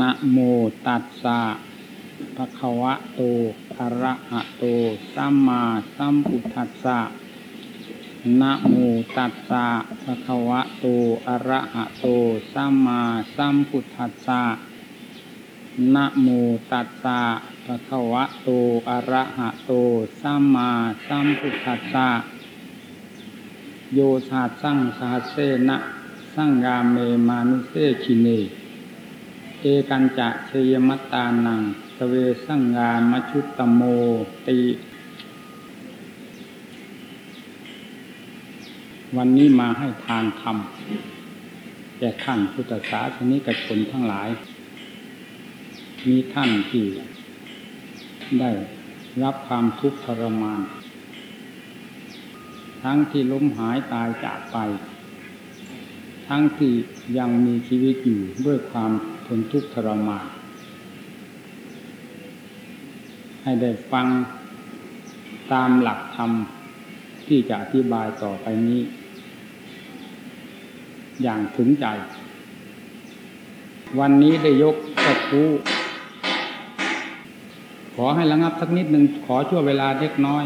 นะโมตัสสะภะคะวะโตอะระหะโต สัมมาสัมพุทธัสสะนะโมตัสสะภะคะวะโตอะระหะโต สัมมาสัมพุทธัสสะนะโมตัสสะภะคะวะโตอะระหะโต สัมมาสัมพุทธัสสะโยชาสังสาเสนะ สังกาเมมานุเสชิเน เอกันจะเชยมัตตานังสเวสังงานมชุตตโมติ วันนี้มาให้ทานธรรมแก่ท่านพุทธศาสนิกชนทั้งหลาย มีท่านที่ ได้รับความทุกข์ทรมาน ทั้งที่ล้มหายตายจากไป ทั้งที่ยังมีชีวิตอยู่ด้วยความ ทนทุกข์ทรมานให้ได้ฟังตามหลักธรรมที่จะอธิบายต่อไปนี้ อย่างถึงใจ วันนี้ได้ยกตะคูขอให้ระงับสักนิดหนึ่งขอชั่วเวลาเล็กน้อย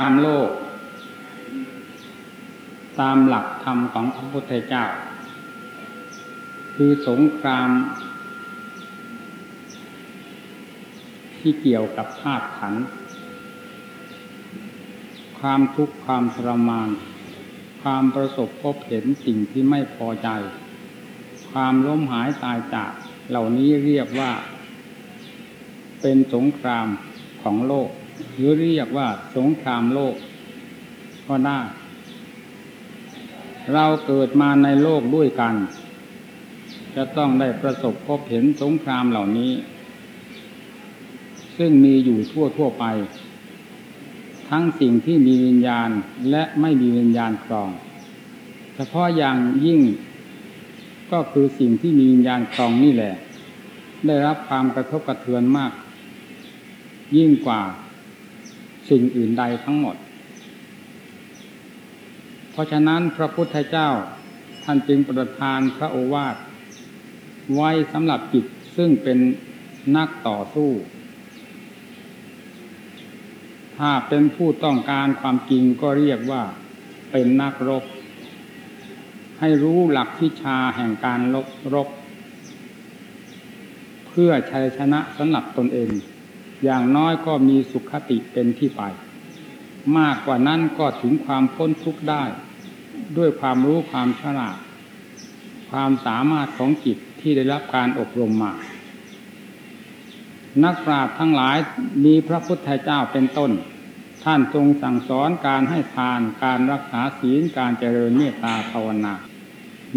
ตามโลก ตามหลักธรรมของพระพุทธเจ้า คือสงคราม ที่เกี่ยวกับธาตุขัน ความทุกข์ความทรมาน ความประสบพบเห็นสิ่งที่ไม่พอใจ ความล้มหายตายจากเหล่านี้เรียกว่า เป็นสงครามของโลก หรือเรียกว่าสงครามโลก ก็ได้ เราเกิดมาในโลกด้วยกัน จะต้องได้ประสบพบเห็นสงครามเหล่านี้ ซึ่งมีอยู่ทั่วทั่วไป ทั้งสิ่งที่มีวิญญาณและไม่มีวิญญาณครอง เฉพาะอย่างยิ่งก็คือสิ่งที่มีวิญญาณครองนี่แหละ ได้รับความกระทบกระเทือนมาก ยิ่งกว่า สิ่งอื่นใดทั้งหมด เพราะฉะนั้นพระพุทธเจ้าท่านจึงประทานพระโอวาทไว้สำหรับจิตซึ่งเป็นนักต่อสู้ ถ้าเป็นผู้ต้องการความจริงก็เรียกว่าเป็นนักรบ ให้รู้หลักวิชาแห่งการลบรบ เพื่อชัยชนะสำหรับตนเอง อย่างน้อยก็มีสุขติเป็นที่ไป มากกว่านั้นก็ถึงความพ้นทุกข์ได้ ด้วยความรู้ความฉลาด ความสามารถของจิตที่ได้รับการอบรมมา นักปราชญ์ทั้งหลายมีพระพุทธเจ้าเป็นต้น ท่านทรงสั่งสอนการให้ทานการรักษาศีลการเจริญเมตตาภาวนา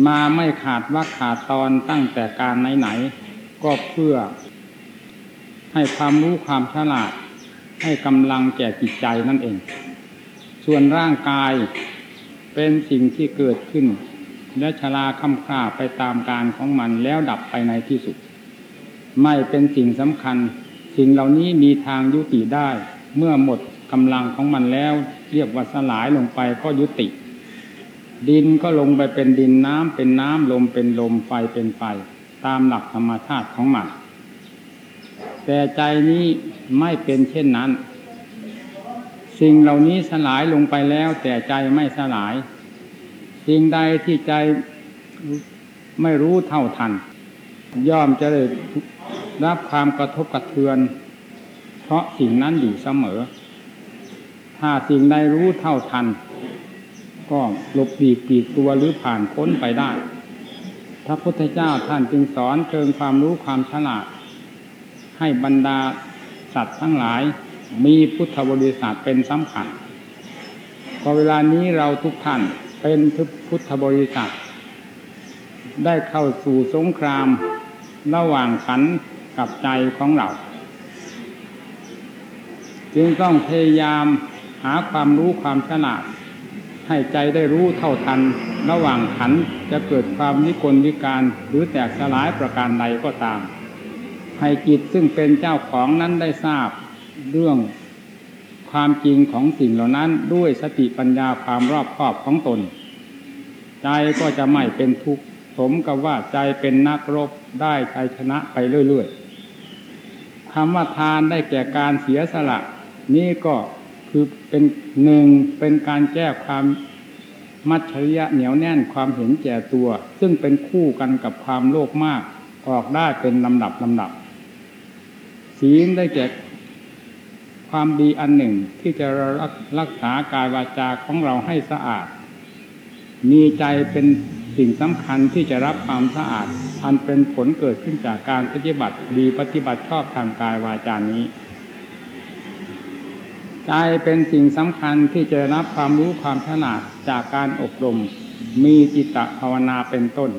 มาไม่ขาดว่าขาดตอนตั้งแต่การไหนๆก็เพื่อ ให้ความรู้ความฉลาด ให้กำลังแก่จิตใจนั่นเอง ส่วนร่างกายเป็นสิ่งที่เกิดขึ้น และชราค่ำค่าไปตามการของมันแล้วดับไปในที่สุด ไม่เป็นสิ่งสำคัญ สิ่งเหล่านี้มีทางยุติได้ เมื่อหมดกำลังของมันแล้ว เรียกว่าสลายลงไปก็ยุติ ดินก็ลงไปเป็นดินน้ำเป็นน้ำลมเป็นลมไฟเป็นไฟตามหลักธรรมชาติของมัน แต่ใจนี้ไม่เป็นเช่นนั้น สิ่งเหล่านี้สลายลงไปแล้ว แต่ใจไม่สลาย สิ่งใดที่ใจไม่รู้เท่าทัน ย่อมจะได้รับความกระทบกระเทือน เพราะสิ่งนั้นอยู่เสมอ ถ้าสิ่งใดรู้เท่าทัน ก็หลบปีกปีกตัวหรือผ่านพ้นไปได้พระพุทธเจ้าท่านจึงสอนเชิงความรู้ความฉลาด ให้บรรดาสัตว์ทั้งหลาย มีพุทธบริษัทเป็นสำคัญพอเวลานี้เราทุกท่านเป็นพุทธบริษัทได้เข้าสู่สงคราม ระหว่างขันกับใจของเรา จึงต้องพยายามหาความรู้ความฉลาดให้ใจได้รู้เท่าทัน ระหว่างขันจะเกิดความนิกลวิการหรือแตกสลายประการใดก็ตาม ให้จิตซึ่งเป็นเจ้าของนั้นได้ทราบเรื่องความจริงของสิ่งเหล่านั้นด้วยสติปัญญาความรอบคอบของตน ใจก็จะไม่เป็นทุกข์สมกับว่าใจเป็นนักรบได้ชัยชนะไปเรื่อยๆคำว่าทานได้แก่การเสียสละ นี่ก็คือเป็นหนึ่งเป็นการแก้ความมัจฉริยะเหนียวแน่นความเห็นแก่ตัว ซึ่งเป็นคู่กันกับความโลภมากออกได้เป็นลำดับลำดับ ศีลได้แก่ความดีอันหนึ่งที่จะรักษากายวาจาของเราให้สะอาด มีใจเป็นสิ่งสำคัญที่จะรับความสะอาด อันเป็นผลเกิดขึ้นจากการปฏิบัติดีปฏิบัติชอบทางกายวาจานี้ ใจเป็นสิ่งสำคัญที่จะรับความรู้ความถนัดจากการอบรม มีจิตตภาวนาเป็นต้น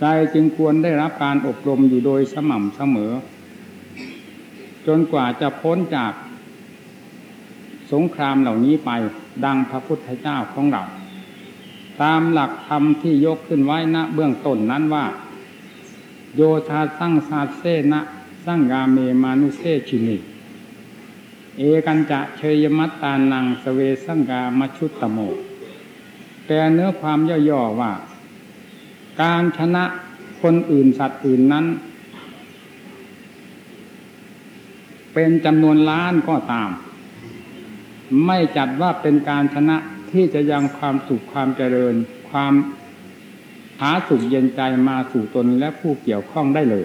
ใจจึงควรได้รับการอบรมอยู่โดยสม่ำเสมอ จนกว่าจะพ้นจากสงครามเหล่านี้ไปดังพระพุทธเจ้าของเรา ตามหลักธรรมที่ยกขึ้นไว้ณเบื้องต้นนั้นว่า โยธาสั่งซาเซนะสั่งกาเมมานุเซชินิเอกันจะเชยมัตตานังสเวสังกามชุตตโมแปลเนื้อความย่อๆว่า การชนะคนอื่นสัตว์อื่นนั้น เป็นจำนวนล้านก็ตาม ไม่จัดว่าเป็นการชนะที่จะยังความสุขความเจริญ ความหาสุขเย็นใจมาสู่ตนและผู้เกี่ยวข้องได้เลย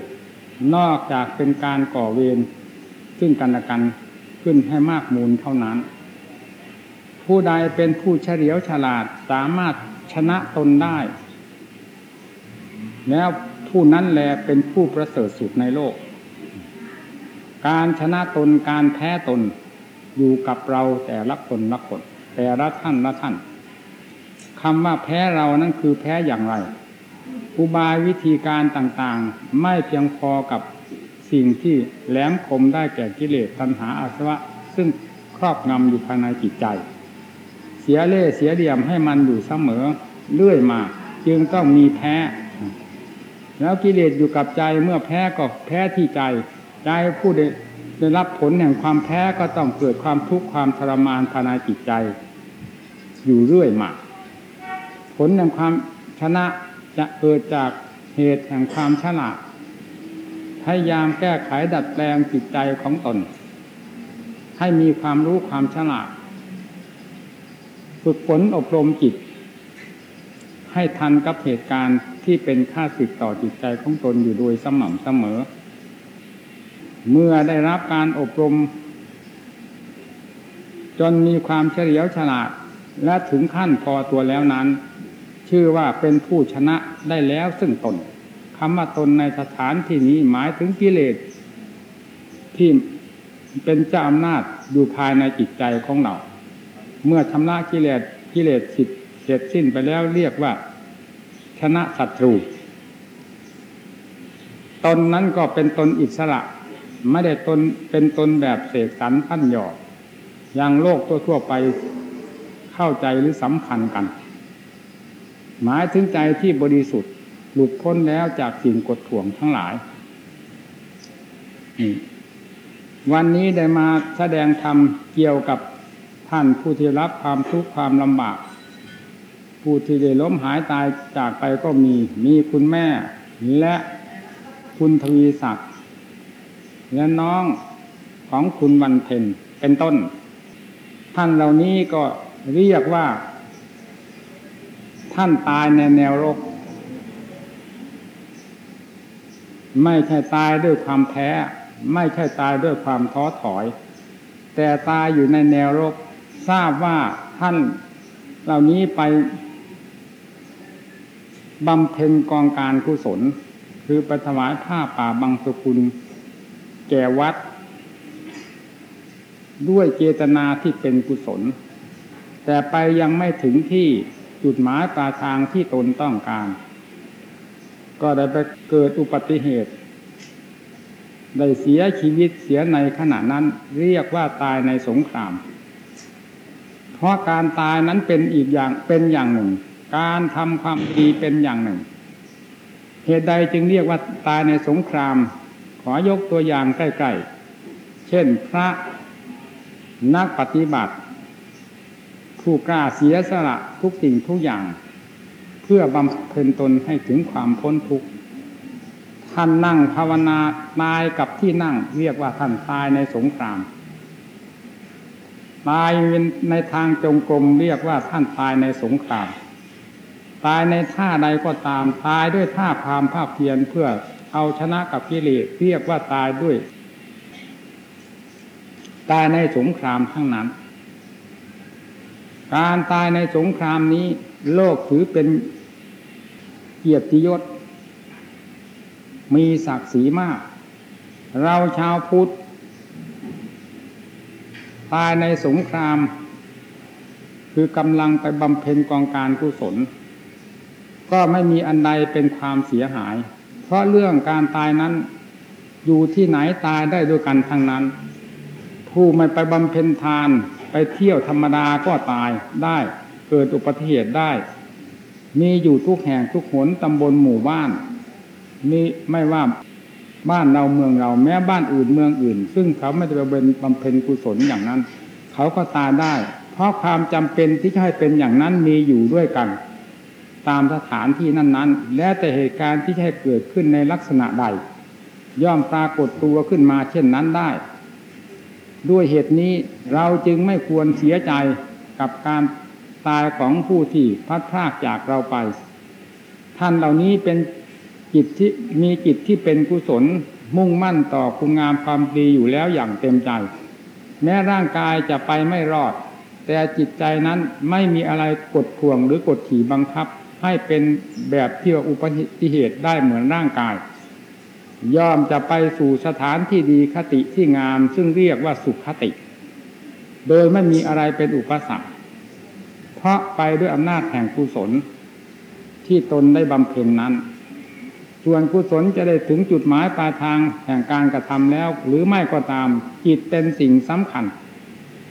นอกจากเป็นการก่อเวรซึ่งกันและกันขึ้นให้มากมูลเท่านั้น ผู้ใดเป็นผู้เฉลียวฉลาดสามารถชนะตนได้ แล้วผู้นั้นแลเป็นผู้ประเสริฐสุดในโลก การชนะตนการแพ้ตนอยู่กับเราแต่ละคนละคนแต่ละท่านละท่านคำว่าแพ้เรานั่นคือแพ้อย่างไร อุบายวิธีการต่างๆ ไม่เพียงพอกับสิ่งที่แหลมคมได้แก่กิเลสตัณหาอาสวะ ซึ่งครอบงำอยู่ภายในจิตใจ เสียเล่เสียเดียมให้มันอยู่เสมอเรื่อยมา จึงต้องมีแพ้ แล้วกิเลสอยู่กับใจเมื่อแพ้ก็แพ้ที่ใจใจผู้ได้ได้รับผลแห่งความแพ้ก็ต้องเกิดความทุกข์ความทรมานภายในจิตใจ อยู่เรื่อยมาผลแห่งความชนะจะเกิดจากเหตุแห่งความฉลาดพยายามแก้ไขดัดแปลงจิตใจของตน ให้มีความรู้ความฉลาด ฝึกฝนอบรมจิต ให้ทันกับเหตุการณ์ที่เป็นค่าสึกต่อจิตใจของตนอยู่โดยสม่ำเสมอ เมื่อได้รับการอบรม จนมีความเฉลียวฉลาดและถึงขั้นพอตัวแล้วนั้น ชื่อว่าเป็นผู้ชนะได้แล้วซึ่งตนคำว่าตนในสถานที่นี้หมายถึงกิเลสที่เป็นเจ้าอำนาจอยู่ภายในจิตใจของเรา เมื่อชำระกิเลสกิเลสสิทธ เสร็จสิ้นไปแล้วเรียกว่า ชนะศัตรู ตนนั้นก็เป็นตนอิสระ ไม่ได้ตนเป็นตนแบบเสกสรรพันหยอดอย่างโลกทั่วๆไปเข้าใจหรือสำคัญกัน หมายถึงใจที่บริสุทธิ์หลุดพ้นแล้วจากสิ่งกดข่วงทั้งหลาย วันนี้ได้มาแสดงธรรมเกี่ยวกับท่านผู้ที่รับความทุกข์ความลำบาก ผู้ที่ได้ล้มหายตายจากไปก็มีมีคุณแม่ และคุณทวีศักดิ์และน้องของคุณวันเพ็ญเป็นต้น ท่านเหล่านี้ก็เรียกว่า ท่านตายในแนวรก ไม่ใช่ตายด้วยความแพ้ ไม่ใช่ตายด้วยความท้อถอย แต่ตายอยู่ในแนวรกทราบว่าท่านเหล่านี้ไป บำเพ็ญกองการกุศล คือไปถวายผ้าป่าบางสกุล แก่วัด ด้วยเจตนาที่เป็นกุศล แต่ไปยังไม่ถึงที่จุดหมายปลายทางที่ตนต้องการ ก็ได้ไปเกิดอุบัติเหตุ ได้เสียชีวิตเสียในขณะนั้นเรียกว่าตายในสงคราม เพราะการตายนั้นเป็นอีกอย่างเป็นอย่างหนึ่ง การทำความดีเป็นอย่างหนึ่ง เหตุใดจึงเรียกว่าตายในสงคราม ขอยกตัวอย่างใกล้ๆ เช่นพระนักปฏิบัติ ผู้กล้าเสียสละทุกสิ่งทุกอย่าง เพื่อบำเพ็ญตนให้ถึงความพ้นทุกข์ท่านนั่งภาวนาตายกับที่นั่ง เรียกว่าท่านตายในสงครามตายในทางจงกรมเรียกว่าท่านตายในสงคราม ตายในท่าใดก็ตามตายด้วยท่าพามภาพเพียรเพื่อเอาชนะกับกิเลสเรียกว่าตายด้วย ตายในสงครามทั้งนั้น การตายในสงครามนี้ โลกถือเป็นเกียรติยศ มีศักดิ์ศรีมาก เราชาวพุทธตายในสงคราม คือกำลังไปบำเพ็ญกองการกุศล ก็ไม่มีอันใดเป็นความเสียหาย เพราะเรื่องการตายนั้น อยู่ที่ไหนตายได้ด้วยกันทั้งนั้น ผู้ไม่ไปบำเพ็ญทานไปเที่ยวธรรมดาก็ตายได้เกิดอุบัติเหตุได้ มีอยู่ทุกแห่งทุกหนตำบลหมู่บ้านมีไม่ว่าบ้านเราเมืองเราแม้บ้านอื่นเมืองอื่น ซึ่งเขาไม่ได้เป็นบำเพ็ญกุศลอย่างนั้น เขาก็ตายได้ เพราะความจำเป็นที่จะให้เป็นอย่างนั้นมีอยู่ด้วยกัน ตามสถานที่นั้น ๆ และแต่เหตุการณ์ที่ให้เกิดขึ้นในลักษณะใด ย่อมปรากฏตัวขึ้นมาเช่นนั้นได้ ด้วยเหตุนี้เราจึงไม่ควรเสียใจกับการตายของผู้ที่พัดพรากจากเราไป ท่านเหล่านี้เป็นจิตที่มีจิตที่เป็นกุศลมุ่งมั่นต่อคุณงามความดีอยู่แล้วอย่างเต็มใจ แม้ร่างกายจะไปไม่รอด แต่จิตใจนั้นไม่มีอะไรกดข่วงหรือกดขี่บังคับ ให้เป็นแบบที่ยวอุปติเหตุได้เหมือนร่างกาย ย่อมจะไปสู่สถานที่ดีคติที่งาม ซึ่งเรียกว่าสุขคติ โดยไม่มีอะไรเป็นอุปสรรค เพราะไปด้วยอำนาจแห่งกุศล ที่ตนได้บำเพ็ญนั้น ส่วนกุศลจะได้ถึงจุดหมายปลายทางแห่งการกระทำแล้ว หรือไม่ก็ตามจิตเป็นสิ่งสำคัญ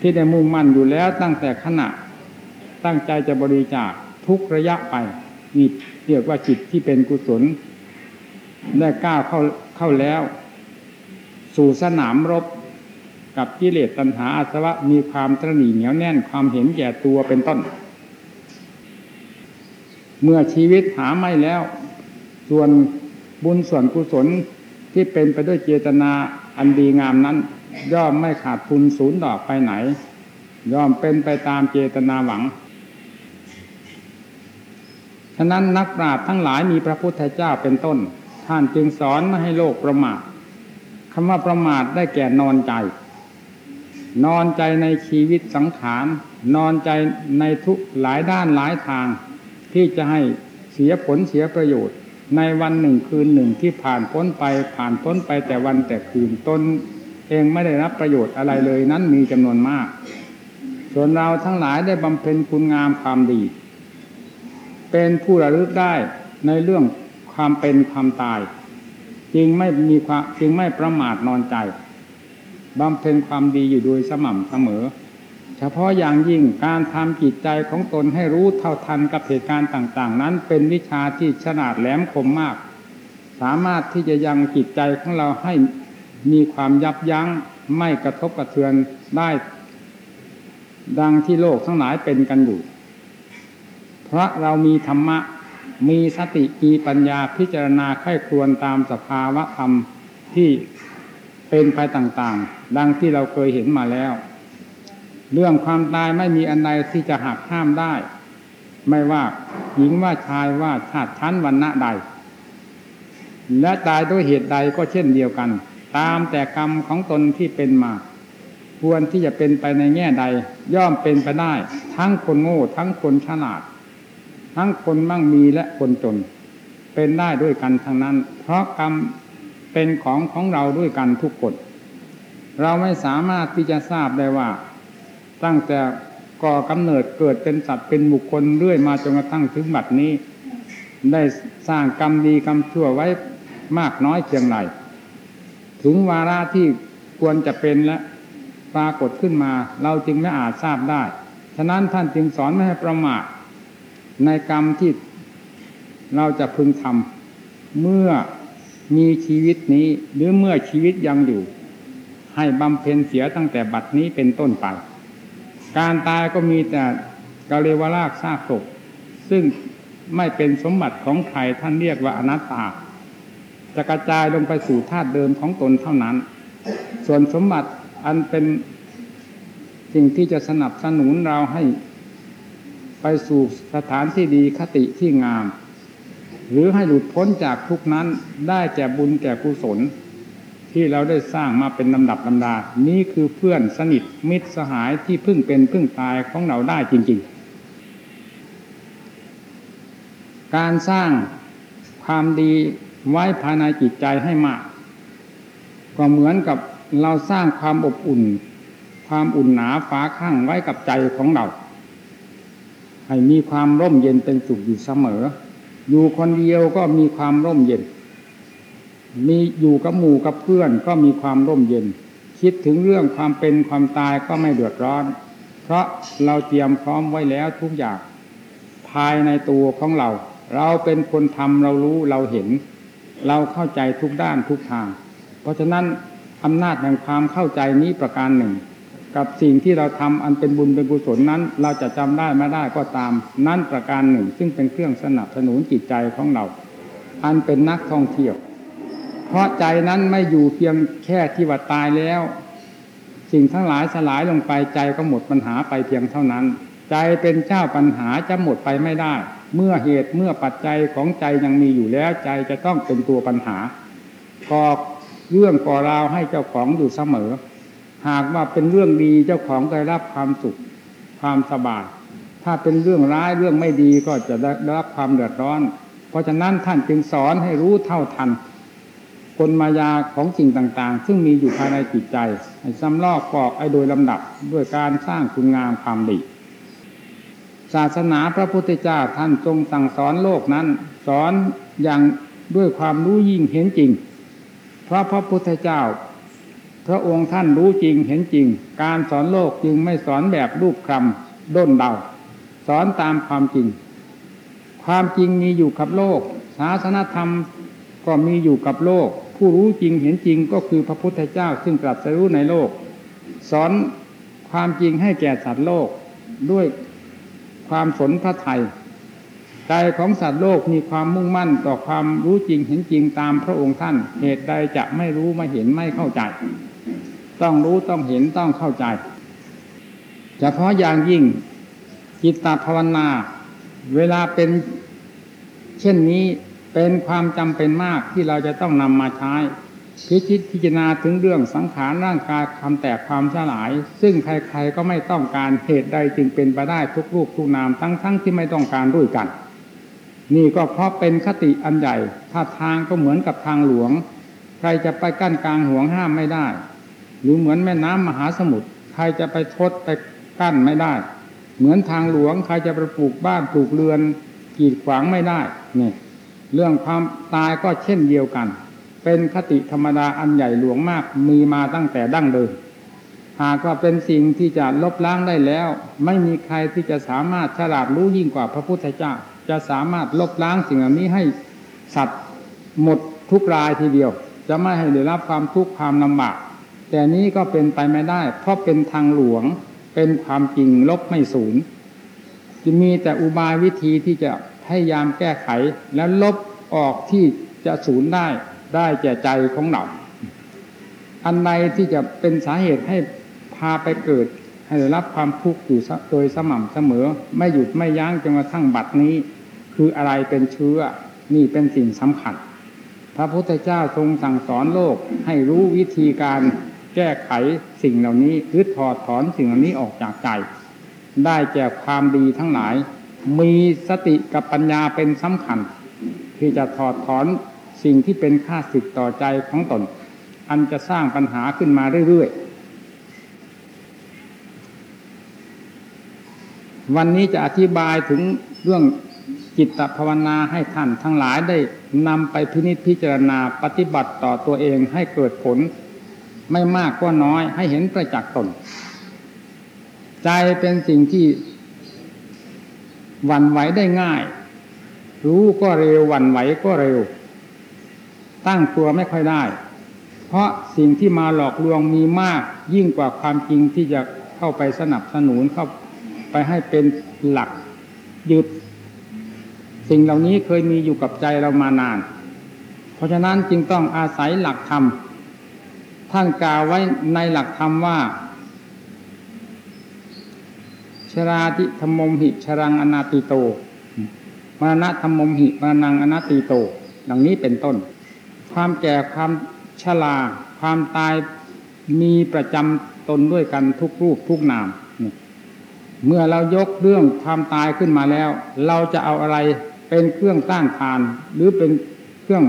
ที่ได้มุ่งมั่นอยู่แล้วตั้งแต่ขณะตั้งใจจะบริจาคทุกระยะไป นี่เรียกว่าจิตที่เป็นกุศล ได้ก้าวเข้าเข้าแล้ว สู่สนามรบกับกิเลสตัณหาอาสวะมีความตรนีเหนียวแน่นความเห็นแก่ตัวเป็นต้น เมื่อชีวิตหาไม่แล้ว ส่วนบุญส่วนกุศลที่เป็นไปด้วยเจตนาอันดีงามนั้น ย่อมไม่ขาดทุนศูนย์ดอกไปไหน ย่อมเป็นไปตามเจตนาหวัง ฉะนั้นนักปราชญ์ทั้งหลายมีพระพุทธเจ้าเป็นต้น ท่านจึงสอนไม่ให้โลกประมาทคำว่าประมาทได้แก่นอนใจ นอนใจในชีวิตสังขาร นอนใจในทุกหลายด้านหลายทาง ที่จะให้เสียผลเสียประโยชน์ ในวันหนึ่งคืนหนึ่งที่ผ่านพ้นไปผ่านพ้นไปแต่วันแต่คืนตนเองไม่ได้รับประโยชน์อะไรเลยนั้นมีจำนวนมาก ส่วนเราทั้งหลายได้บำเพ็ญคุณงามความดี เป็นผู้ระลึกได้ในเรื่องความเป็นความตาย จึงไม่มีความจึงไม่ประมาทนอนใจบำเพ็ญความดีอยู่โดยสม่ำเสมอ เฉพาะอย่างยิ่งการทำจิตใจของตนให้รู้เท่าทันกับเหตุการณ์ต่าง ๆ นั้นเป็นวิชาที่ฉลาดแหลมคมมาก สามารถที่จะยังจิตใจของเราให้มีความยับยั้งไม่กระทบกระเทือนได้ ดังที่โลกทั้งหลายเป็นกันอยู่ เพราะเรามีธรรมะ มีสติมีปัญญาพิจารณาไข้ควรตามสภาวะธรรมที่เป็นไปต่างๆ ดังที่เราเคยเห็นมาแล้ว เรื่องความตายไม่มีอันใดที่จะหักห้ามได้ ไม่ว่าหญิงว่าชายว่าชาติชั้นวันณะใด และตายด้วยเหตุใดก็เช่นเดียวกัน ตามแต่กรรมของตนที่เป็นมาควรที่จะเป็นไปในแง่ใด ย่อมเป็นไปได้ ทั้งคนโง่ ทั้งคนฉลาด ทั้งคนมั่งมีและคนจน เป็นได้ด้วยกันทั้งนั้น เพราะกรรมเป็นของของเราด้วยกันทุกคนเราไม่สามารถที่จะทราบได้ว่า ตั้งแต่ก่อกำเนิดเกิดเป็นสัตว์เป็นบุคคลเรื่อยมาจนกระทั่งถึงบัดนี้ ได้สร้างกรรมดีกรรมชั่วไว้มากน้อยเพียงไรถึงวาระที่ควรจะเป็นและปรากฏขึ้นมา เราจึงไม่อาจทราบได้ ฉะนั้นท่านจึงสอนไม่ให้ประมาท ในกรรมที่เราจะพึงทำเมื่อมีชีวิตนี้หรือเมื่อชีวิตยังอยู่ ให้บำเพ็ญเสียตั้งแต่บัดนี้เป็นต้นไป การตายก็มีแต่กาเลวรากซากศพซึ่งไม่เป็นสมบัติของใครท่านเรียกว่าอนัตตา จะกระจายลงไปสู่ธาตุเดิมของตนเท่านั้น ส่วนสมบัติอันเป็นสิ่งที่จะสนับสนุนเราให้ ไปสู่สถานที่ดีคติที่งาม หรือให้หลุดพ้นจากทุกนั้นได้แก่บุญแก่กุศล ที่เราได้สร้างมาเป็นลำดับลำดา นี้คือเพื่อนสนิทมิตรสหายที่พึ่งเป็นพึ่งตายของเราได้จริง ๆ การสร้างความดีไว้ภายในจิตใจให้มาก ก็เหมือนกับเราสร้างความอบอุ่น ความอุ่นหนาฟ้าข้างไว้กับใจของเรา ให้มีความร่มเย็นเป็นสุขอยู่เสมอ อยู่คนเดียวก็มีความร่มเย็น มีอยู่กับหมู่กับเพื่อนก็มีความร่มเย็น คิดถึงเรื่องความเป็นความตายก็ไม่เดือดร้อน เพราะเราเตรียมพร้อมไว้แล้วทุกอย่าง ภายในตัวของเรา เราเป็นคนทำเรารู้เราเห็น เราเข้าใจทุกด้านทุกทาง เพราะฉะนั้นอำนาจแห่งความเข้าใจนี้ประการหนึ่ง กับสิ่งที่เราทำอันเป็นบุญเป็นกุศลนั้น เราจะจำได้ไม่ได้ก็ตาม นั่นประการหนึ่ง ซึ่งเป็นเครื่องสนับสนุนจิตใจของเรา อันเป็นนักท่องเที่ยว เพราะใจนั้นไม่อยู่เพียงแค่ที่ว่าตายแล้ว สิ่งทั้งหลายสลายลงไปใจก็หมดปัญหาไปเพียงเท่านั้น ใจเป็นเจ้าปัญหาจะหมดไปไม่ได้ เมื่อเหตุเมื่อปัจจัยของใจยังมีอยู่แล้วใจจะต้องเป็นตัวปัญหาก่อเรื่องก่อราวให้เจ้าของอยู่เสมอ หากว่าเป็นเรื่องดีเจ้าของได้รับความสุขความสบายถ้าเป็นเรื่องร้ายเรื่องไม่ดีก็จะได้รับความเดือดร้อน เพราะฉะนั้นท่านจึงสอนให้รู้เท่าทันกลมายาของสิ่งต่างๆ ซึ่งมีอยู่ภายในจิตใจให้ซ้ำลอกปอกไอ้โดยลำดับด้วยการสร้างคุณงามความดี ศาสนาพระพุทธเจ้าท่านทรงสั่งสอนโลกนั้น สอนอย่างด้วยความรู้ยิ่งเห็นจริง เพราะพระพุทธเจ้า พระองค์ท่านรู้จริงเห็นจริง การสอนโลกจึงไม่สอนแบบรูปคำด้นเดา สอนตามความจริง ความจริงมีอยู่กับโลก ศาสนธรรมก็มีอยู่กับโลก ผู้รู้จริงเห็นจริงก็คือพระพุทธเจ้าซึ่งตรัสรู้ในโลก สอนความจริงให้แก่สัตว์โลกด้วยความสนพระไทยใจของสัตว์โลกมีความมุ่งมั่นต่อความรู้จริงเห็นจริงตามพระองค์ท่าน เหตุใดจะไม่รู้ไม่เห็นไม่เข้าใจ ต้องรู้ต้องเห็นต้องเข้าใจเฉพาะอย่างยิ่งจิตตภาวนา เวลาเป็น เช่นนี้เป็นความจำเป็นมากที่เราจะต้องนำมาใช้พิจิตพิจารณาถึงเรื่องสังขารร่างกายความแตกความสลาย ซึ่งใครๆก็ไม่ต้องการเหตุใดจึงเป็นไปได้ทุกรูปทุกนามทั้งๆทที่ไม่ต้องการด้วยกัน นี่ก็เพราะเป็นคติอันใหญ่ ถ้าทางก็เหมือนกับทางหลวง ใครจะไปกั้นกลางห่วงห้ามไม่ได้ หรือเหมือนแม่น้ำมหาสมุทรใครจะไปทดไปกั้นไม่ได้ เหมือนทางหลวงใครจะไปปลูกบ้านปลูกเรือนกีดขวางไม่ได้เนี่ยเรื่องความตายก็เช่นเดียวกัน เป็นคติธรรมดาอันใหญ่หลวงมากมีมาตั้งแต่ดั้งเดิมหากว่าเป็นสิ่งที่จะลบล้างได้แล้ว ไม่มีใครที่จะสามารถฉลาดรู้ยิ่งกว่าพระพุทธเจ้า จะสามารถลบล้างสิ่งเหล่านี้ให้สัตว์หมดทุกรายทีเดียว จะไม่ให้ได้รับความทุกข์ความลำบาก แต่นี้ก็เป็นไปไม่ได้ เพราะเป็นทางหลวงเป็นความจริงลบไม่สูญจะมีแต่อุบายวิธีที่จะพยายามแก้ไขแล้วลบออกที่จะสูญได้ได้แก่ใจของเราอันใดที่จะเป็นสาเหตุให้พาไปเกิด ให้ได้รับความทุกข์อยู่โดยสม่ำเสมอ ไม่หยุดไม่ยั้งจนกระทั่งบัดนี้ คืออะไรเป็นเชื้อนี่เป็นสิ่งสำคัญ พระพุทธเจ้าทรงสั่งสอนโลกให้รู้วิธีการ แก้ไขสิ่งเหล่านี้หรือถอดถอนสิ่งเหล่านี้ออกจากใจ ได้แก่ความดีทั้งหลาย มีสติกับปัญญาเป็นสำคัญ ที่จะถอดถอนสิ่งที่เป็นค่าศึกต่อใจของตน อันจะสร้างปัญหาขึ้นมาเรื่อยๆ วันนี้จะอธิบายถึงเรื่องจิตภาวนาให้ท่านทั้งหลายได้นำไปพินิจพิจารณาปฏิบัติต่อตัวเองให้เกิดผล ไม่มากก็น้อยให้เห็นประจักษ์ตน ใจเป็นสิ่งที่วันไหวได้ง่าย รู้ก็เร็ววันไหวก็เร็ว ตั้งตัวไม่ค่อยได้ เพราะสิ่งที่มาหลอกลวงมีมาก ยิ่งกว่าความจริงที่จะเข้าไปสนับสนุนเข้าไปให้เป็นหลักยึดสิ่งเหล่านี้เคยมีอยู่กับใจเรามานาน เพราะฉะนั้นจึงต้องอาศัยหลักธรรม ท่านกล่าวไว้ในหลักธรรมว่า ชราติธรรมมหิชรังอนาติโตมรณะธรรมมหิมรณังอนาติโต ดังนี้เป็นต้น ความแก่ความชราความตายมีประจำตนด้วยกันทุกรูปทุกนาม เมื่อเรายกเรื่องความตายขึ้นมาแล้ว เราจะเอาอะไรเป็นเครื่องต้านทาน หรือเป็นเครื่อง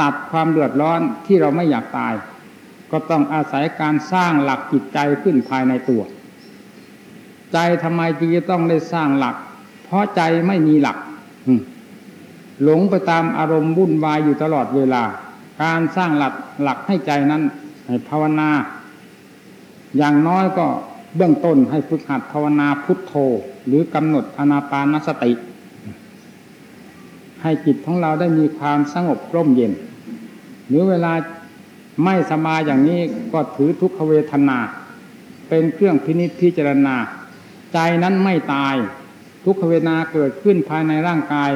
ตัดความเดือดร้อนที่เราไม่อยากตาย ก็ต้องอาศัยการสร้างหลักจิตใจขึ้นภายในตัว ใจทำไมจึงจะต้องได้สร้างหลัก เพราะใจไม่มีหลักหลงไปตามอารมณ์วุ่นวายอยู่ตลอดเวลา การสร้างหลักหลักให้ใจนั้นให้ภาวนา อย่างน้อยก็เบื้องต้นให้ฝึกหัดภาวนาพุทโธ หรือกำหนดอนาปานสติ ให้จิตของเราได้มีความสงบร่มเย็น หรือเวลา ไม่สมาอย่างนี้ก็ถือทุกขเวทนา เป็นเครื่องพินิจพิจารณา ใจนั้นไม่ตาย ทุกขเวทนาเกิดขึ้นภายในร่างกาย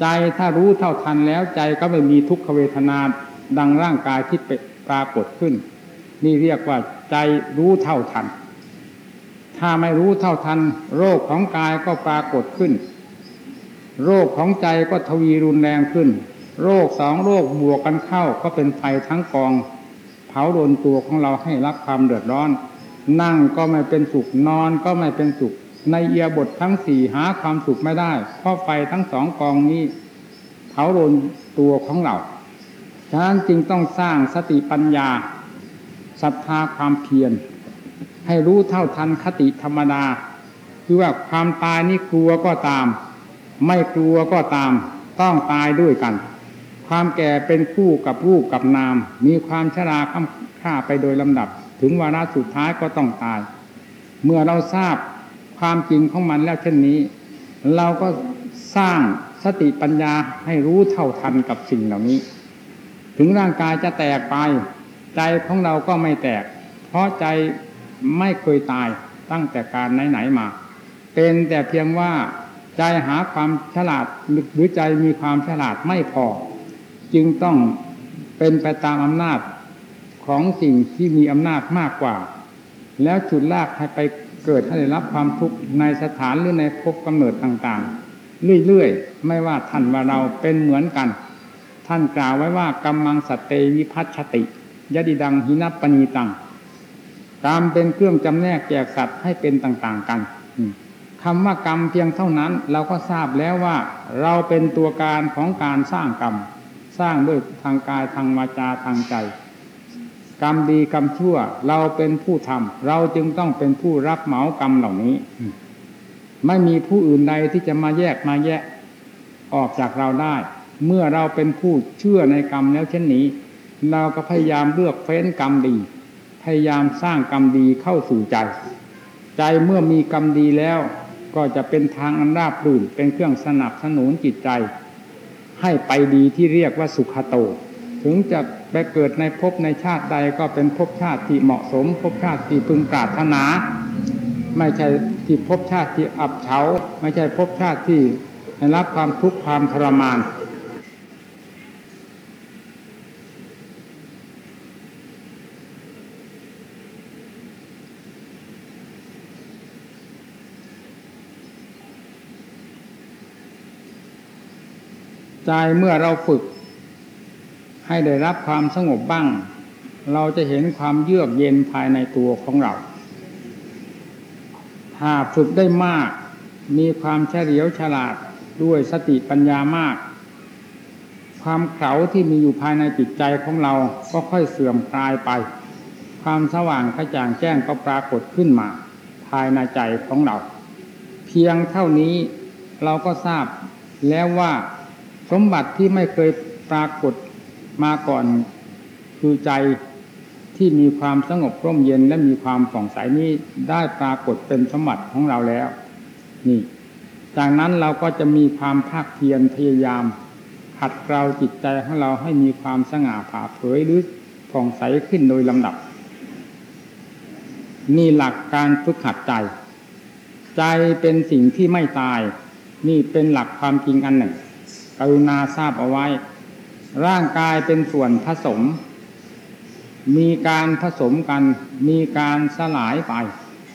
ใจถ้ารู้เท่าทันแล้วใจก็ไม่มีทุกขเวทนาดังร่างกายที่ปรากฏขึ้น นี่เรียกว่าใจรู้เท่าทัน ถ้าไม่รู้เท่าทัน โรคของกายก็ปรากฏขึ้น โรคของใจก็ทวีรุนแรงขึ้น โรคสองโรคบวกกันเข้าก็เป็นไฟทั้งกอง เผาโดนตัวของเราให้รับความเดือดร้อน นั่งก็ไม่เป็นสุขนอนก็ไม่เป็นสุข ในเอียบททั้งสี่หาความสุขไม่ได้เพราะไฟทั้งสองกองนี้ เผาโดนตัวของเราฉะนั้นจึงต้องสร้างสติปัญญาศรัทธาความเพียรให้รู้เท่าทันคติธรรมดา คือว่าความตายนี่กลัวก็ตาม ไม่กลัวก็ตาม ต้องตายด้วยกัน ความแก่เป็นคู่กับรูปกับนาม มีความชราค่ำค่าไปโดยลำดับ ถึงวาระสุดท้ายก็ต้องตาย เมื่อเราทราบความจริงของมันแล้วเช่นนี้ เราก็สร้างสติปัญญาให้รู้เท่าทันกับสิ่งเหล่านี้ ถึงร่างกายจะแตกไป ใจของเราก็ไม่แตก เพราะใจไม่เคยตายตั้งแต่การไหนๆมา เป็นแต่เพียงว่าใจหาความฉลาดหรือใจมีความฉลาดไม่พอ จึงต้องเป็นไปตามอำนาจของสิ่งที่มีอำนาจมากกว่า แล้วจุดลากให้ไปเกิดให้ได้รับความทุกข์ในสถานหรือในภพกำเนิดต่างๆ เรื่อยๆ ไม่ว่าท่านว่าเราเป็นเหมือนกัน ท่านกล่าวไว้ว่ากรรมังสเตวิพัชติยดิดังหินัปณีตังกรรมเป็นเครื่องจำแนกแจกสัตว์ให้เป็นต่างๆกันคำว่ากรรมเพียงเท่านั้น เราก็ทราบแล้วว่าเราเป็นตัวการของการสร้างกรรม สร้างด้วยทางกายทางวาจาทางใจ กรรมดีกรรมชั่ว เราเป็นผู้ทำเราจึงต้องเป็นผู้รับเหมากรรมเหล่านี้ ไม่มีผู้อื่นใดที่จะมาแยกมาแยกออกจากเราได้ เมื่อเราเป็นผู้เชื่อในกรรมแล้วเช่นนี้ เราก็พยายามเลือกเฟ้นกรรมดี พยายามสร้างกรรมดีเข้าสู่ใจ ใจเมื่อมีกรรมดีแล้ว ก็จะเป็นทางอันราบรื่นเป็นเครื่องสนับสนุนจิตใจ ให้ไปดีที่เรียกว่าสุขโต ถึงจะไปเกิดในภพในชาติใดก็เป็นภพชาติที่เหมาะสมภพชาติที่พึงปรารถนา ไม่ใช่ที่ภพชาติที่อับเฉา ไม่ใช่ภพชาติที่ได้รับความทุกข์ความทรมาน ใจเมื่อเราฝึก ให้ได้รับความสงบบ้าง เราจะเห็นความเยือกเย็นภายในตัวของเราถ้าฝึกได้มาก มีความเฉลียวฉลาดด้วยสติปัญญามาก ความเข่าที่มีอยู่ภายในจิตใจของเราก็ค่อยเสื่อมคลายไป ความสว่างกระจ่างแจ้งก็ปรากฏขึ้นมา ภายในใจของเรา เพียงเท่านี้เราก็ทราบแล้วว่า สมบัติที่ไม่เคยปรากฏมาก่อน คือใจที่มีความสงบร่มเย็นและมีความผ่องใสนี้ได้ปรากฏเป็นสมบัติของเราแล้ว นี่ จากนั้นเราก็จะมีความภาคเพียรพยายามขัดเกลาจิตใจของเราให้มีความสง่าผ่าเผยหรือพอผ่องใสขึ้นโดยลำดับ นี่หลักการฝึกหัดใจ ใจเป็นสิ่งที่ไม่ตาย นี่เป็นหลักความจริงอันหนึ่ง กรุณาทราบเอาไว้ ร่างกายเป็นส่วนผสม มีการผสมกัน มีการสลายไป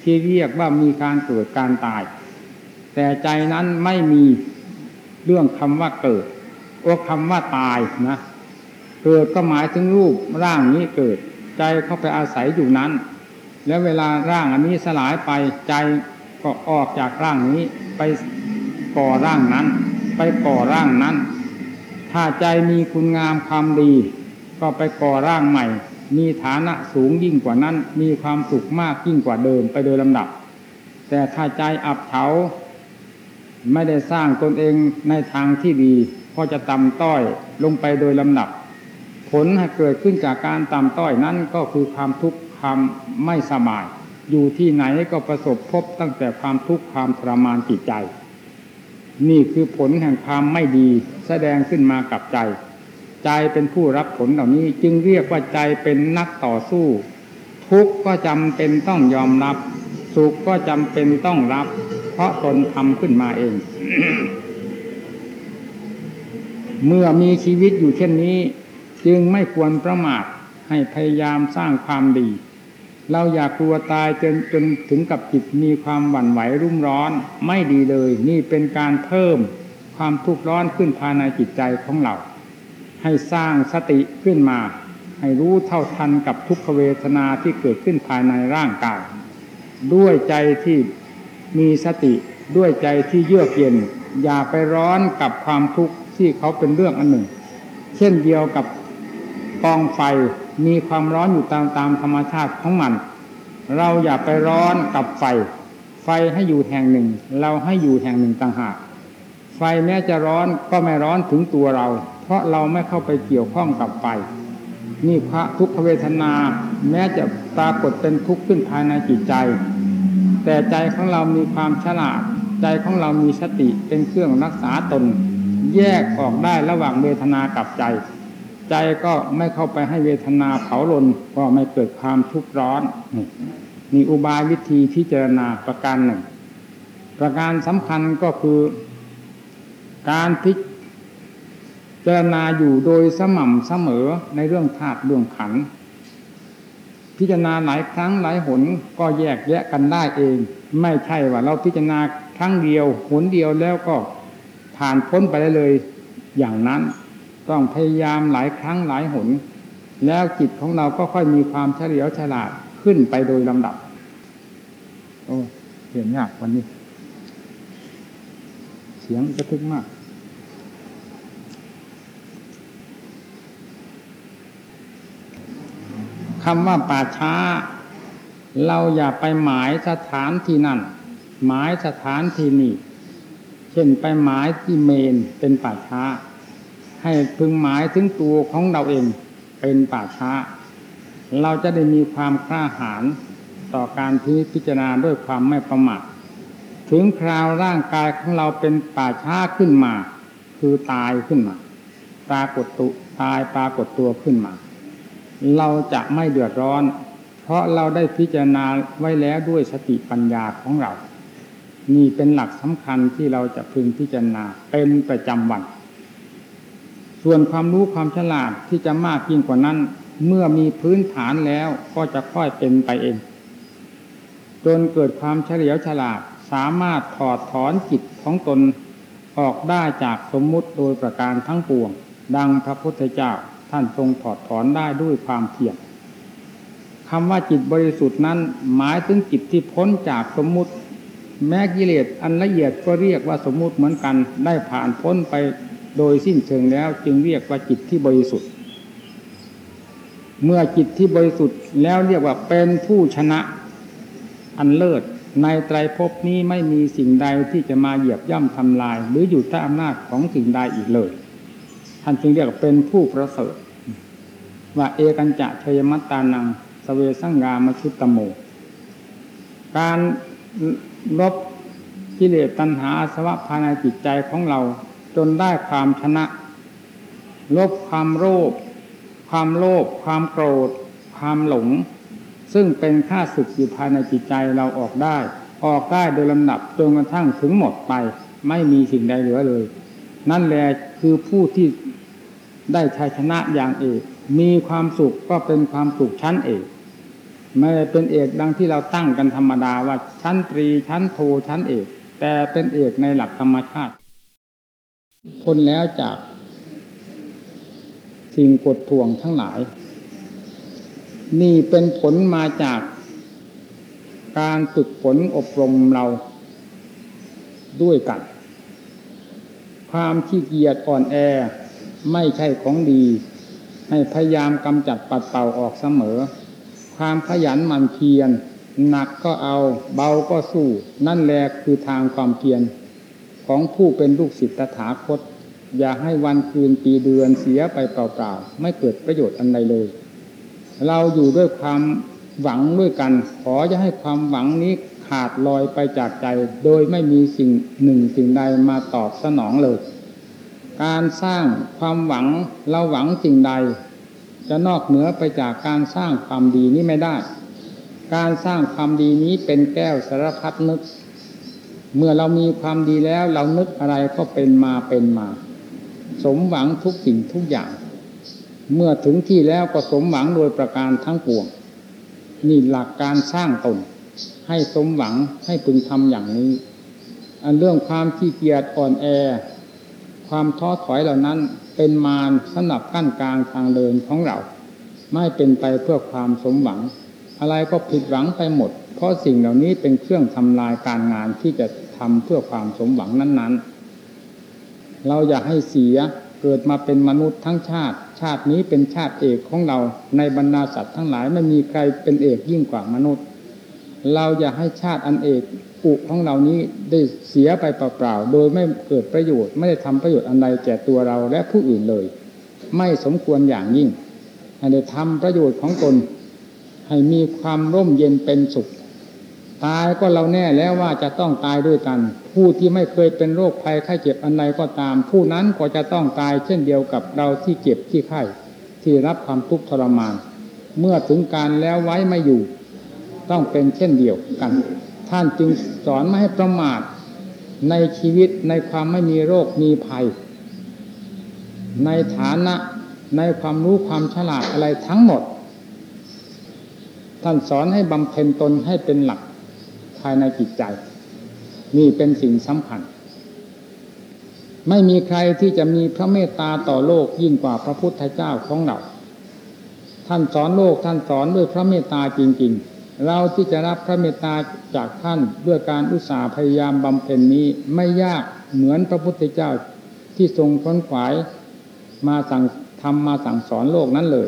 ที่เรียกว่ามีการเกิดการตาย แต่ใจนั้นไม่มีเรื่องคำว่าเกิดโอ้คำว่าตายนะ เกิดก็หมายถึงรูปร่างนี้เกิด ใจเข้าไปอาศัยอยู่นั้น แล้วเวลาร่างอันนี้สลายไปใจก็ออกจากร่างนี้ไปก่อร่างนั้น ไปก่อร่างนั้น ถ้าใจมีคุณงามความดี ก็ไปก่อร่างใหม่ มีฐานะสูงยิ่งกว่านั้น มีความสุขมากยิ่งกว่าเดิมไปโดยลำดับ แต่ถ้าใจอับเฉาไม่ได้สร้างตนเองในทางที่ดีก็จะต่ำต้อยลงไปโดยลำดับ ผลให้เกิดขึ้นจากการต่ำต้อยนั้นก็คือความทุกข์ความไม่สบาย อยู่ที่ไหนก็ประสบพบตั้งแต่ความทุกข์ความทรมานจิตใจ นี่คือผลแห่งความไม่ดีแสดงขึ้นมากับใจ ใจเป็นผู้รับผลเหล่านี้จึงเรียกว่าใจเป็นนักต่อสู้ ทุกข์ก็จำเป็นต้องยอมรับ สุขก็จำเป็นต้องรับ เพราะตนทำขึ้นมาเอง เมื่อมีชีวิตอยู่เช่นนี้ จึงไม่ควรประมาทให้พยายามสร้างความดี เราอยากกลัวตายจนจนถึงกับจิตมีความหวั่นไหวรุ่มร้อนไม่ดีเลย นี่เป็นการเพิ่มความทุกข์ร้อนขึ้นภายในจิตใจของเรา ให้สร้างสติขึ้นมา ให้รู้เท่าทันกับทุกขเวทนาที่เกิดขึ้นภายในร่างกายด้วยใจที่มีสติด้วยใจที่เยือกเย็น อย่าไปร้อนกับความทุกข์ที่เขาเป็นเรื่องอันหนึ่ง เช่นเดียวกับ กองไฟมีความร้อนอยู่ตามตามธรรมชาติของมัน เราอย่าไปร้อนกับไฟ ไฟให้อยู่แห่งหนึ่ง เราให้อยู่แห่งหนึ่งต่างหากไฟแม้จะร้อนก็ไม่ร้อนถึงตัวเรา เพราะเราไม่เข้าไปเกี่ยวข้องกับไฟนี่พระทุกขเวทนา แม้จะปรากฏเป็นทุกข์ขึ้นภายในจิตใจ แต่ใจของเรามีความฉลาด ใจของเรามีสติเป็นเครื่องรักษาตน แยกออกได้ระหว่างเวทนากับใจ ใจก็ไม่เข้าไปให้เวทนาเผาลนก็ไม่เกิดความทุกข์ร้อนมีอุบายวิธีพิจารณาประการหนึ่ง ประการสำคัญก็คือ การพิจารณาอยู่โดยสม่ำเสมอในเรื่องธาตุเรื่องขัน พิจารณาหลายครั้งหลายหนก็แยกแยะกันได้เอง ไม่ใช่ว่าเราพิจารณาครั้งเดียวหนเดียวแล้วก็ผ่านพ้นไปได้เลยอย่างนั้น ต้องพยายามหลายครั้งหลายหน แล้วจิตของเราก็ค่อยมีความเฉลียวฉลาดขึ้นไปโดยลำดับ โอ้เห็นยากวันนี้ เสียงจะทึกมากคำว่าป่าช้า เราอย่าไปหมายสถานที่นั่น หมายสถานที่นี่ เช่นไปหมายที่เมนเป็นป่าช้า ให้พึงหมายถึงตัวของเราเองเป็นป่าช้า เราจะได้มีความกล้าหาญต่อการที่พิจารณาด้วยความไม่ประมาทถึงคราวร่างกายของเราเป็นป่าช้าขึ้นมา คือตายขึ้นมา ปรากฏตุตายปรากฏตัวขึ้นมา เราจะไม่เดือดร้อน เพราะเราได้พิจารณาไว้แล้วด้วยสติปัญญาของเรา นี่เป็นหลักสำคัญที่เราจะพึงพิจารณาเป็นประจำวัน ส่วนความรู้ความฉลาดที่จะมากยิ่งกว่านั้น เมื่อมีพื้นฐานแล้วก็จะค่อยเป็นไปเอง จนเกิดความเฉลียวฉลาดสามารถถอดถอนจิตของตนออกได้จากสมมุติโดยประการทั้งปวง ดังพระพุทธเจ้าท่านทรงถอดถอนได้ด้วยความเพียรคำว่าจิตบริสุทธิ์นั้นหมายถึงจิตที่พ้นจากสมมุติ แม้กิเลสอันละเอียดก็เรียกว่าสมมุติเหมือนกันได้ผ่านพ้นไป โดยสิ้นเชิงแล้วจึงเรียกว่าจิตที่บริสุทธิ์ เมื่อจิตที่บริสุทธิ์แล้วเรียกว่าเป็นผู้ชนะอันเลิศในไตรภพนี้ไม่มีสิ่งใดที่จะมาเหยียบย่ำทำลาย หรืออยู่ใต้อำนาจของสิ่งใดอีกเลย ท่านจึงเรียกว่าเป็นผู้ประเสริฐว่าเอกันจะเทยมัตตานังสเวสังกามชุตตโม การลบกิเลสตัณหาสวะภายในจิตใจของเรา จนได้ความชนะ ลบความโลภความโลภความโกรธ ความหลง ซึ่งเป็นค่าศึกอยู่ภายในจิตใจเราออกได้ ออกได้โดยลำดับจนกระทั่งถึงหมดไป ไม่มีสิ่งใดเหลือเลย นั่นแหละคือผู้ที่ได้ชัยชนะอย่างเอกมีความสุขก็เป็นความสุขชั้นเอกไม่เป็นเอกดังที่เราตั้งกันธรรมดาว่าชั้นตรีชั้นโทชั้นเอก แต่เป็นเอกในหลักธรรมชาติ พ้นแล้วจากสิ่งกดทวงทั้งหลาย นี่เป็นผลมาจากการฝึกฝนอบรมเราด้วยกัน ความขี้เกียจอ่อนแอไม่ใช่ของดี ให้พยายามกำจัดปัดเป่าออกเสมอ ความขยันหมั่นเพียรหนักก็เอา เบาก็สู้ นั่นแหละคือทางความเพียร ของผู้เป็นลูกศิษย์ตถาคต อย่าให้วันคืนปีเดือนเสียไปเปล่าๆ ไม่เกิดประโยชน์อันใดเลย เราอยู่ด้วยความหวังด้วยกัน ขอจะให้ความหวังนี้ขาดลอยไปจากใจ โดยไม่มีสิ่งหนึ่งสิ่งใดมาตอบสนองเลย การสร้างความหวังเราหวังสิ่งใด จะนอกเหนือไปจากการสร้างความดีนี้ไม่ได้ การสร้างความดีนี้เป็นแก้วสารพัดนึก เมื่อเรามีความดีแล้วเรานึกอะไรก็เป็นมาเป็นมา สมหวังทุกสิ่งทุกอย่าง เมื่อถึงที่แล้วก็สมหวังโดยประการทั้งปวงนี่หลักการสร้างตน ให้สมหวังให้พึงทำอย่างนี้ อันเรื่องความขี้เกียจอ่อนแอ ความท้อถอยเหล่านั้นเป็นมารสนับกั้นกลางทางเดินของเรา ไม่เป็นไปเพื่อความสมหวัง อะไรก็ผิดหวังไปหมด เพราะสิ่งเหล่านี้เป็นเครื่องทำลายการงานที่จะทำเพื่อความสมหวังนั้น ๆ เราอยากให้เสียเกิดมาเป็นมนุษย์ทั้งชาติ ชาตินี้เป็นชาติเอกของเราในบรรดาสัตว์ทั้งหลายไม่มีใครเป็นเอกยิ่งกว่ามนุษย์ เราอยากให้ชาติอันเอกอุของเรานี้ได้เสียไปเปล่าๆ โดยไม่เกิดประโยชน์ไม่ได้ทำประโยชน์อันใดแก่ตัวเราและผู้อื่นเลย ไม่สมควรอย่างยิ่งให้ได้ทำประโยชน์ของตน ให้มีความร่มเย็นเป็นสุข ตายก็เราแน่แล้วว่าจะต้องตายด้วยกัน ผู้ที่ไม่เคยเป็นโรคภัยไข้เจ็บอันใดก็ตาม ผู้นั้นก็จะต้องตายเช่นเดียวกับเราที่เจ็บที่ไข้ที่รับความทุกข์ทรมาน เมื่อถึงการแล้วไว้ไม่อยู่ ต้องเป็นเช่นเดียวกัน ท่านจึงสอนไม่ให้ประมาทในชีวิตในความไม่มีโรคมีภัย ในฐานะในความรู้ความฉลาดอะไรทั้งหมด ท่านสอนให้บำเพ็ญตนให้เป็นหลักภายในจิตใจ นี่เป็นสิ่งสำคัญ ไม่มีใครที่จะมีพระเมตตาต่อโลกยิ่งกว่าพระพุทธเจ้าของเรา ท่านสอนโลกท่านสอนด้วยพระเมตตาจริง ๆ เราที่จะรับพระเมตตาจากท่านด้วยการอุตสาห์พยายามบำเพ็ญนี้ไม่ยากเหมือนพระพุทธเจ้าที่ทรงค้นขวายมาสั่งทำมาสั่งสอนโลกนั้นเลย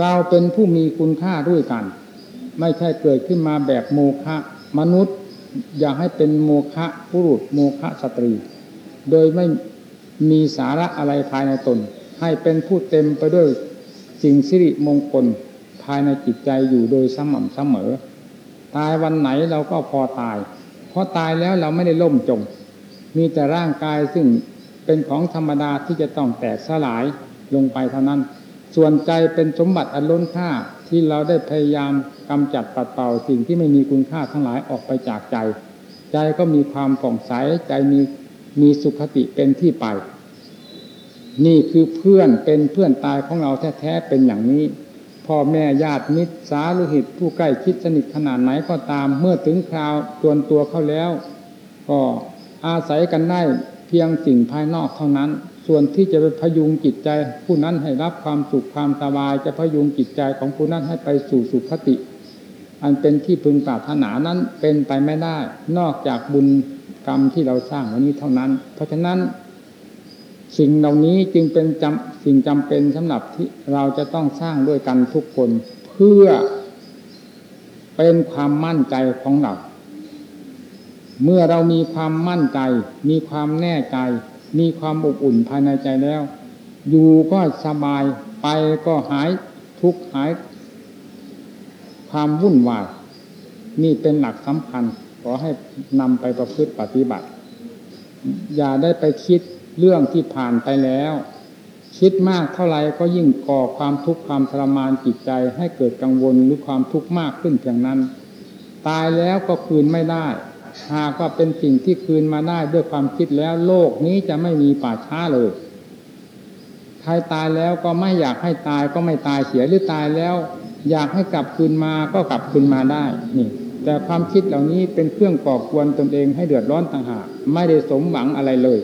เราเป็นผู้มีคุณค่าด้วยกัน ไม่ใช่เกิดขึ้นมาแบบโมฆะมนุษย์ อย่าให้เป็นโมฆะผู้รุษโมฆะสตรี โดยไม่มีสาระอะไรภายในตน ให้เป็นผู้เต็มไปด้วยสิ่งสิริมงคลภายในจิตใจอยู่โดยสม่ำเสมอ ตายวันไหนเราก็พอตาย เพราะตายแล้วเราไม่ได้ล่มจม มีแต่ร่างกายซึ่งเป็นของธรรมดาที่จะต้องแตกสลายลงไปเท่านั้น ส่วนใจเป็นสมบัติอันล้นค่าที่เราได้พยายามกำจัดปัดเป่าสิ่งที่ไม่มีคุณค่าทั้งหลายออกไปจากใจ ใจก็มีความผ่องใสใจมีมีสุขติเป็นที่ไป นี่คือเพื่อนเป็นเพื่อนตายของเราแท้ๆเป็นอย่างนี้ พ่อแม่ญาติมิตรสาลุหิตผู้ใกล้คิดสนิทขนาดไหนก็ตาม เมื่อถึงคราวตวนตัวเข้าแล้ว ก็อาศัยกันได้เพียงสิ่งภายนอกเท่านั้น ส่วนที่จะไปพยุงจิตใจ ผู้นั้นให้รับความสุขความสบาย จะพยุงจิตใจของผู้นั้นให้ไปสู่สุขติ อันเป็นที่พึงปรารถนานั้นเป็นไปไม่ได้ นอกจากบุญกรรมที่เราสร้างวันนี้เท่านั้น เพราะฉะนั้น สิ่งเหล่านี้จึงเป็นจำสิ่งจำเป็นสำหรับที่เราจะต้องสร้างด้วยกันทุกคนเพื่อเป็นความมั่นใจของเรา เมื่อเรามีความมั่นใจ มีความแน่ใจ มีความอบอุ่นภายในใจแล้ว อยู่ก็สบายไปก็หายทุกข์หาย ความวุ่นวายนี่เป็นหลักสำคัญขอให้นำไปประพฤติปฏิบัติ อย่าได้ไปคิดเรื่องที่ผ่านไปแล้ว คิดมากเท่าไรก็ยิ่งก่อความทุกข์ความทรมานจิตใจ ให้เกิดกังวลหรือความทุกข์มากขึ้นเพียงนั้น ตายแล้วก็คืนไม่ได้ หากว่าเป็นสิ่งที่คืนมาได้ด้วยความคิดแล้วโลกนี้จะไม่มีป่าช้าเลยใครตายแล้วก็ไม่อยากให้ตายก็ไม่ตายเสียหรือตายแล้ว อยากให้กลับคืนมาก็กลับคืนมาได้นี่ แต่ความคิดเหล่านี้เป็นเครื่องก่อกวนตนเองให้เดือดร้อนต่างหากไม่ได้สมหวังอะไรเลย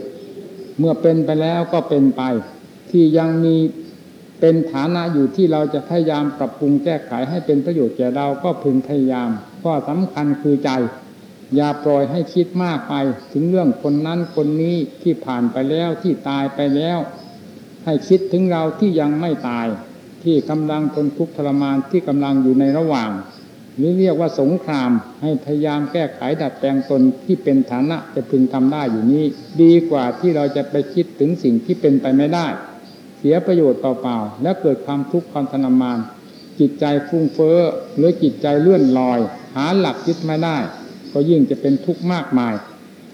เมื่อเป็นไปแล้วก็เป็นไป ที่ยังมีเป็นฐานะอยู่ที่เราจะพยายามปรับปรุงแก้ไขให้เป็นประโยชน์แก่เราก็พึงพยายามข้อสำคัญคือใจ อย่าปล่อยให้คิดมากไปถึงเรื่องคนนั้นคนนี้ที่ผ่านไปแล้วที่ตายไปแล้ว ให้คิดถึงเราที่ยังไม่ตาย ที่กำลังทนทุกข์ทรมานที่กำลังอยู่ในระหว่าง หรือเรียกว่าสงคราม ให้พยายามแก้ไขดัดแปลงตนที่เป็นฐานะจะพึงทำได้อยู่นี้ ดีกว่าที่เราจะไปคิดถึงสิ่งที่เป็นไปไม่ได้ เสียประโยชน์เปล่าๆและเกิดความทุกข์ความทรมาน จิตใจฟุ้งเฟ้อหรือจิตใจเลื่อนลอย หาหลักยึดไม่ได้ ก็ยิ่งจะเป็นทุกข์มากมาย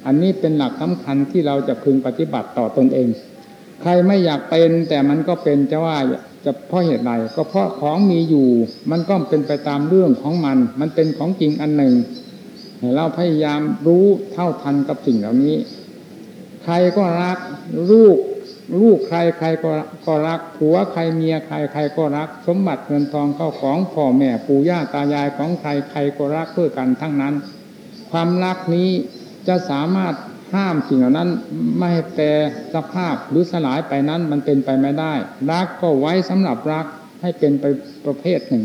อันนี้เป็นหลักสำคัญที่เราจะพึงปฏิบัติต่อตนเอง ใครไม่อยากเป็นแต่มันก็เป็นจะว่าจะเพราะเหตุใดก็เพราะของมีอยู่ มันก็เป็นไปตามเรื่องของมัน มันเป็นของจริงอันหนึ่งเราพยายามรู้เท่าทันกับสิ่งเหล่านี้ ใครก็รักลูกลูกใครใครก็ก็รักผัวใครเมียใครใครก็รัก สมบัติเงินทองเข้าของพ่อแม่ปู่ย่าตายายของใครใครก็รักเพื่อกันทั้งนั้น ความรักนี้จะสามารถห้ามสิ่งเหล่านั้นไม่ให้แปรสภาพหรือสลายไปนั้นมันเป็นไปไม่ได้ รักก็ไว้สำหรับรักให้เป็นไปประเภทหนึ่ง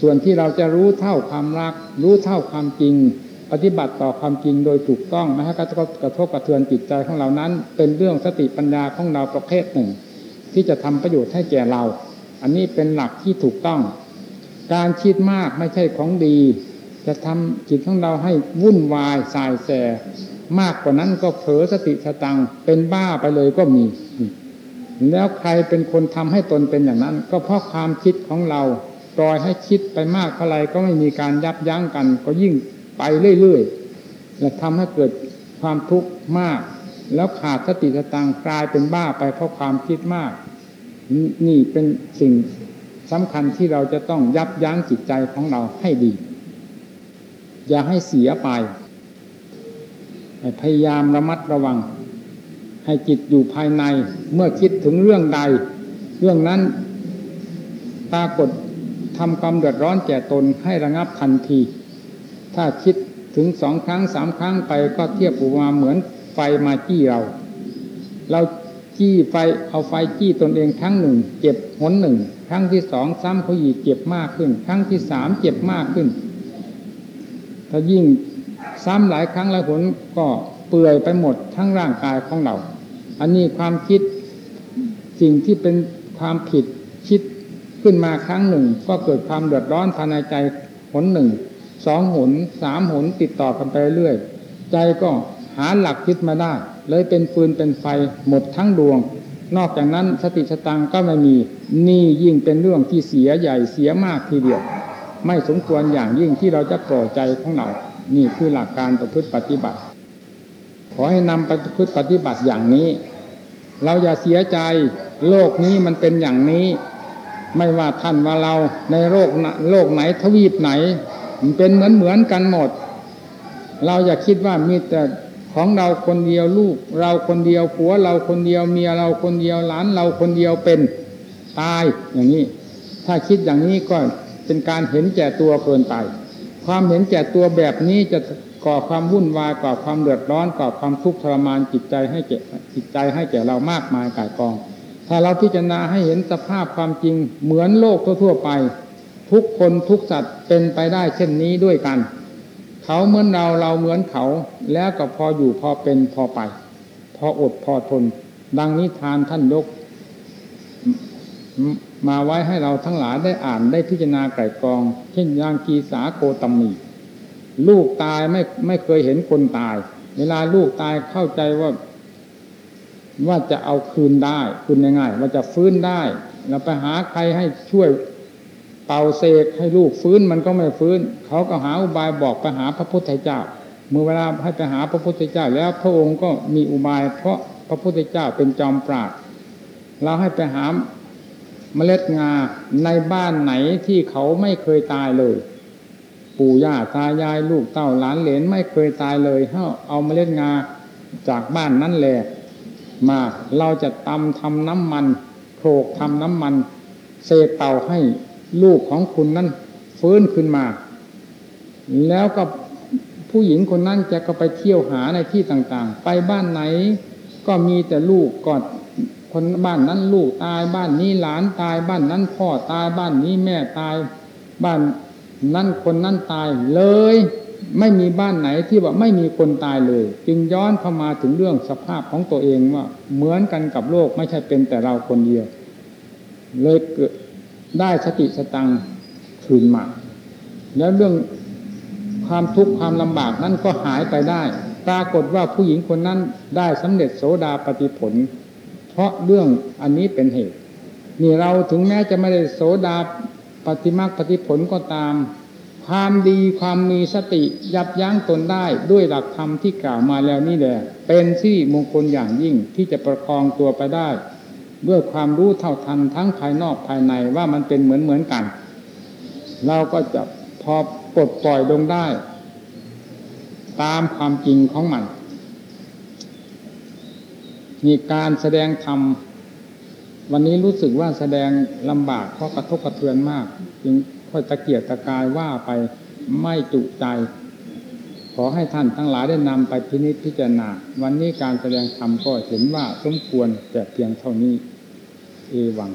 ส่วนที่เราจะรู้เท่าความรัก รู้เท่าความจริง ปฏิบัติต่อความจริงโดยถูกต้องไม่ให้กระทบกระทบกระเทือนจิตใจของเรานั้น เป็นเรื่องสติปัญญาของเราประเภทหนึ่ง ที่จะทำประโยชน์ให้แก่เรา อันนี้เป็นหลักที่ถูกต้อง การคิดมากไม่ใช่ของดี จะทำจิตของเราให้วุ่นวายสายแส มากกว่านั้นก็เผลอสติสตังเป็นบ้าไปเลยก็มี แล้วใครเป็นคนทำให้ตนเป็นอย่างนั้น ก็เพราะความคิดของเราปล่อยให้คิดไปมากเท่าไรก็ไม่มีการยับยั้งกัน ก็ยิ่งไปเรื่อยๆและทำให้เกิดความทุกข์มาก แล้วขาดสติสตังกลายเป็นบ้าไปเพราะความคิดมาก นี่เป็นสิ่งสำคัญที่เราจะต้องยับยั้งจิตใจของเราให้ดี อย่าให้เสียไปพยายามระมัดระวัง ให้จิตอยู่ภายในเมื่อคิดถึงเรื่องใด เรื่องนั้นปรากฏทำความเดือดร้อนแก่ตนให้ระงับทันที ถ้าคิดถึงสองครั้งสามครั้งไปก็เทียบอุมาเหมือนไฟมาจี้เรา เราจี้ไฟเอาไฟจี้ตนเองครั้งหนึ่ง เจ็บหนหนึ่ง ครั้งที่สองซ้ำเขาอีกเจ็บมากขึ้น ครั้งที่สามเจ็บมากขึ้น ถ้ายิ่งซ้ำหลายครั้งแล้วผลก็เปื่อยไปหมดทั้งร่างกายของเรา อันนี้ความคิดสิ่งที่เป็นความผิดคิดขึ้นมาครั้งหนึ่ง ก็เกิดความเดือดร้อนภายในใจผลหนึ่งสองหนสามหนติดต่อกันไปเรื่อยใจก็หาหลักคิดมาได้ เลยเป็นฟืนเป็นไฟหมดทั้งดวง นอกจากนั้นสติสตังก็ไม่มีนี่ยิ่งเป็นเรื่องที่เสียใหญ่เสียมากทีเดียว ไม่สมควรอย่างยิ่งที่เราจะปล่อยใจของเรา นี่คือหลักการประพฤติปฏิบัติ ขอให้นำปประพฤติปฏิบัติอย่างนี้ เราอย่าเสียใจ โลกนี้มันเป็นอย่างนี้ ไม่ว่าท่านว่าเราในโลกโลกไหนทวีปไหน มันเป็นเหมือนเหมือนกันหมด เราอย่าคิดว่ามีแต่ของเราคนเดียวลูก เราคนเดียวผัวเราคนเดียวเมียเราคนเดียวหลานเราคนเดียวเป็นตายอย่างนี้ ถ้าคิดอย่างนี้ก็ เป็นการเห็นแก่ตัวเกินไป ความเห็นแก่ตัวแบบนี้จะก่อความวุ่นวายก่อความเดือดร้อนก่อความทุกข์ทรมานจิตใจให้แก่จิตใจให้แก่เรามากมายกายกอง ถ้าเราพิจารณาให้เห็นสภาพความจริงเหมือนโลกทั่วไป ทุกคนทุกสัตว์เป็นไปได้เช่นนี้ด้วยกัน เขาเหมือนเราเราเหมือนเขา แล้วก็พออยู่พอเป็นพอไป พออดพอทน ดังนิทานท่านยก มาไว้ให้เราทั้งหลายได้อ่านได้พิจารณาไก่กอง เช่นยางกีสาโกตมี ลูกตายไม่ไม่เคยเห็นคนตาย เวลาลูกตายเข้าใจว่า ว่าจะเอาคืนได้คืนง่ายๆว่าจะฟื้นได้เราไปหาใครให้ช่วยเป่าเสกให้ลูกฟื้นมันก็ไม่ฟื้น เขาก็หาอุบายบอกไปหาพระพุทธเจ้า เมื่อเวลาให้ไปหาพระพุทธเจ้า แล้วพระองค์ก็มีอุบาย เพราะพระพุทธเจ้าเป็นจอมปราดเราให้ไปหา เมล็ดงาในบ้านไหนที่เขาไม่เคยตายเลย ปู่ย่าตายายลูกเต้าหลานเหลนไม่เคยตายเลยเ้าเอาเมล็ดงาจากบ้านนั่นแหละมาเราจะตำทำน้ำมันโขลกทำน้ำมันเศษเต่าให้ลูกของคุณนั้นฟื้นขึ้นมา แล้วก็ผู้หญิงคนนั้นจะก็ไปเที่ยวหาในที่ต่างๆ ไปบ้านไหน ก็มีแต่ลูกกอด คนบ้านนั้นลูกตายบ้านนี้หลานตายบ้านนั้นพ่อตายบ้านนี้แม่ตาย บ้านนั้นคนนั้นตายเลย ไม่มีบ้านไหนที่ว่าไม่มีคนตายเลย จึงย้อนเข้ามาถึงเรื่องสภาพของตัวเองว่า เหมือนกันกับโลกไม่ใช่เป็นแต่เราคนเดียว เลยเกิดได้สติสตังคืนมาแล้วเรื่องความทุกข์ความลำบากนั้นก็หายไปได้ ปรากฏว่าผู้หญิงคนนั้นได้สำเร็จโสดาปฏิผล ราะเรื่องอันนี้เป็นเหตุ นี่เราถึงแม้จะไม่ได้โสดาปฏิมาปฏิผลก็ตาม ความดีความมีสติยับยั้งตนได้ด้วยหลักธรรมที่กล่าวมาแล้วนี่แหละเป็นที่มงคลอย่างยิ่งที่จะประคองตัวไปได้ ด้วยความรู้เท่าทันทั้งภายนอกภายในว่ามันเป็นเหมือนเหมือนกัน เราก็จะพอปลดปล่อยลงได้ ตามความจริงของมัน มีการแสดงธรรมวันนี้รู้สึกว่าแสดงลำบากเพราะกระทบกระเทือนมาก จึงค่อยตะเกียกตะกายว่าไปไม่จุใจ ขอให้ท่านทั้งหลายได้นำไปพินิจพิจารณา วันนี้การแสดงธรรมก็เห็นว่าสมควรแต่เพียงเท่านี้ เอวัง